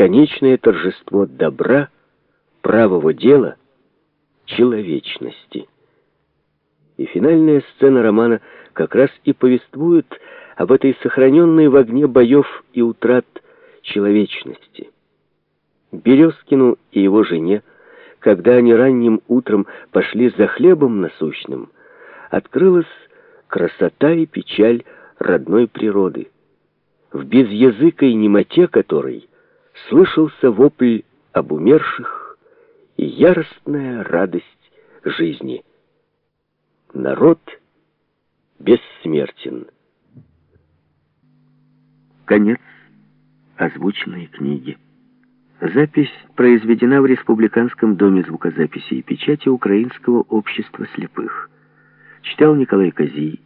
конечное торжество добра, правого дела, человечности. И финальная сцена романа как раз и повествует об этой сохраненной в огне боев и утрат человечности. Березкину и его жене, когда они ранним утром пошли за хлебом насущным, открылась красота и печаль родной природы, в безязыкой немоте которой слышался вопль об умерших и яростная радость жизни. Народ бессмертен. Конец озвученной книги. Запись произведена в Республиканском доме звукозаписи и печати Украинского общества слепых. Читал Николай Козий.